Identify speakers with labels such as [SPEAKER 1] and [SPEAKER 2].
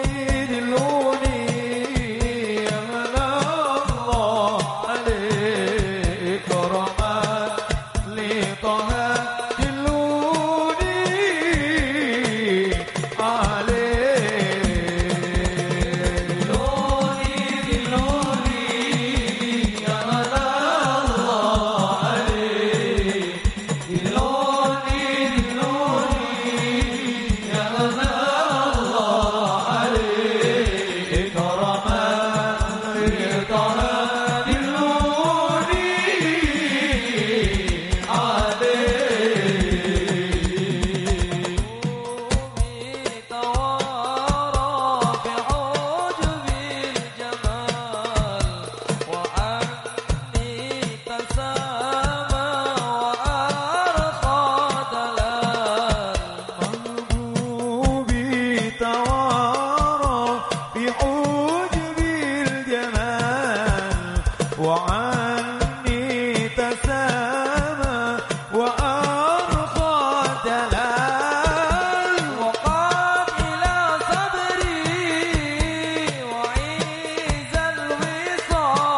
[SPEAKER 1] നീരിലോ سما وأرضى دلال
[SPEAKER 2] إلى صبري وعيز الوصال.